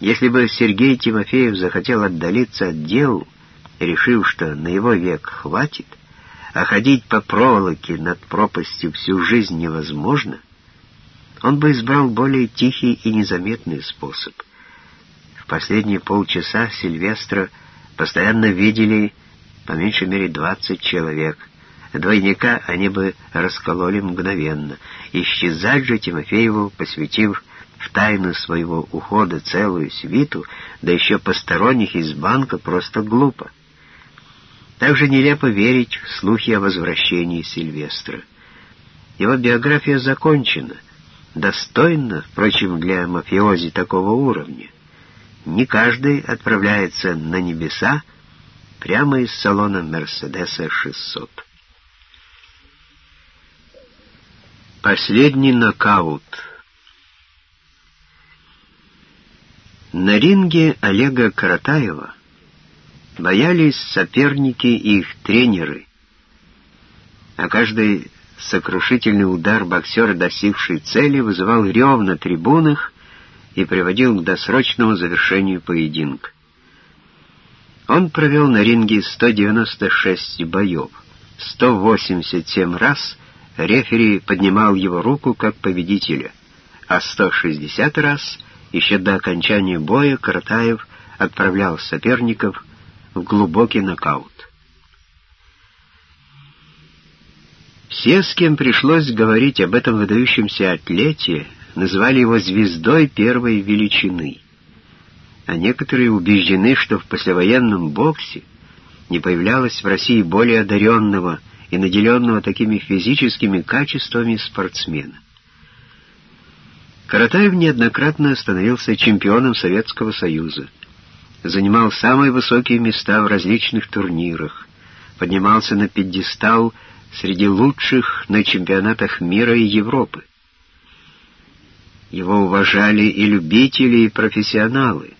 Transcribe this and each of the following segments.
Если бы Сергей Тимофеев захотел отдалиться от дел, решив, что на его век хватит, а ходить по проволоке над пропастью всю жизнь невозможно, он бы избрал более тихий и незаметный способ. В последние полчаса Сильвестра постоянно видели по меньшей мере 20 человек. Двойника они бы раскололи мгновенно. Исчезать же Тимофееву, посвятив в тайну своего ухода целую свиту, да еще посторонних из банка, просто глупо. Также нелепо верить в слухи о возвращении Сильвестра. Его биография закончена, достойна, впрочем, для мафиози такого уровня. Не каждый отправляется на небеса прямо из салона Мерседеса 600. Последний нокаут — На ринге Олега Каратаева боялись соперники и их тренеры, а каждый сокрушительный удар боксера, достигший цели, вызывал рев на трибунах и приводил к досрочному завершению поединка. Он провел на ринге 196 боев, 187 раз рефери поднимал его руку как победителя, а 160 раз — еще до окончания боя Каратаев отправлял соперников в глубокий нокаут. Все, с кем пришлось говорить об этом выдающемся атлете, называли его звездой первой величины. А некоторые убеждены, что в послевоенном боксе не появлялось в России более одаренного и наделенного такими физическими качествами спортсмена. Каратаев неоднократно становился чемпионом Советского Союза, занимал самые высокие места в различных турнирах, поднимался на пьедестал среди лучших на чемпионатах мира и Европы. Его уважали и любители, и профессионалы.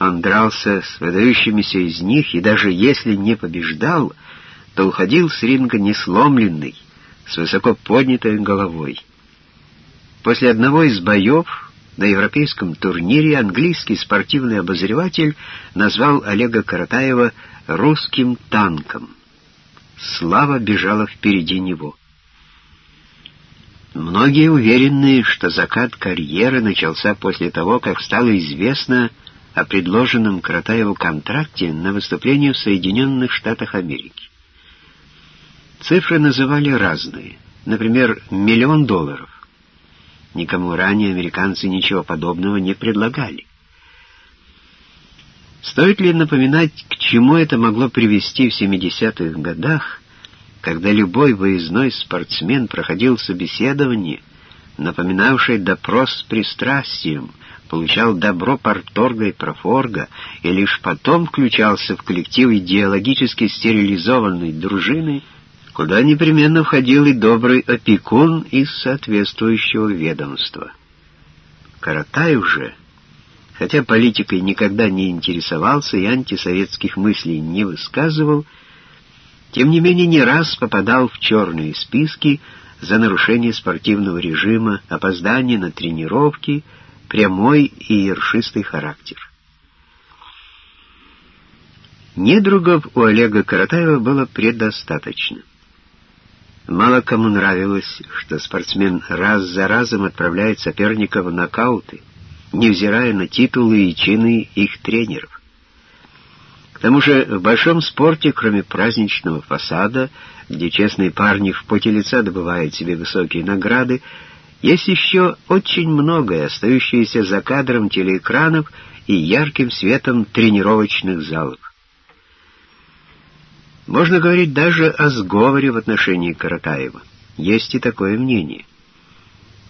Он дрался с выдающимися из них, и даже если не побеждал, то уходил с ринга несломленный, с высоко поднятой головой. После одного из боев на европейском турнире английский спортивный обозреватель назвал Олега Каратаева «русским танком». Слава бежала впереди него. Многие уверены, что закат карьеры начался после того, как стало известно о предложенном Каратаеву контракте на выступление в Соединенных Штатах Америки. Цифры называли разные. Например, миллион долларов. Никому ранее американцы ничего подобного не предлагали. Стоит ли напоминать, к чему это могло привести в 70-х годах, когда любой выездной спортсмен проходил собеседование, напоминавшее допрос с пристрастием, получал добро парторга и профорга и лишь потом включался в коллектив идеологически стерилизованной дружины — куда непременно входил и добрый опекун из соответствующего ведомства. Каратаев же, хотя политикой никогда не интересовался и антисоветских мыслей не высказывал, тем не менее не раз попадал в черные списки за нарушение спортивного режима, опоздание на тренировки, прямой и ершистый характер. Недругов у Олега Каратаева было предостаточно. Мало кому нравилось, что спортсмен раз за разом отправляет соперника в нокауты, невзирая на титулы и чины их тренеров. К тому же в большом спорте, кроме праздничного фасада, где честные парни в поте лица добывают себе высокие награды, есть еще очень многое, остающееся за кадром телеэкранов и ярким светом тренировочных залов. Можно говорить даже о сговоре в отношении Каратаева. Есть и такое мнение.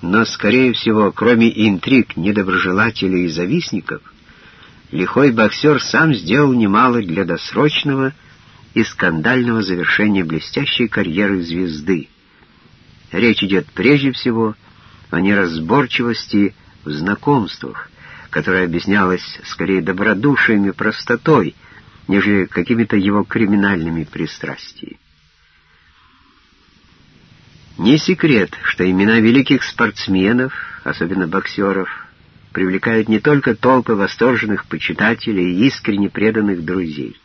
Но, скорее всего, кроме интриг недоброжелателей и завистников, лихой боксер сам сделал немало для досрочного и скандального завершения блестящей карьеры звезды. Речь идет прежде всего о неразборчивости в знакомствах, которая объяснялась скорее добродушием и простотой, нежели какими-то его криминальными пристрастиями. Не секрет, что имена великих спортсменов, особенно боксеров, привлекают не только толпы восторженных почитателей и искренне преданных друзей.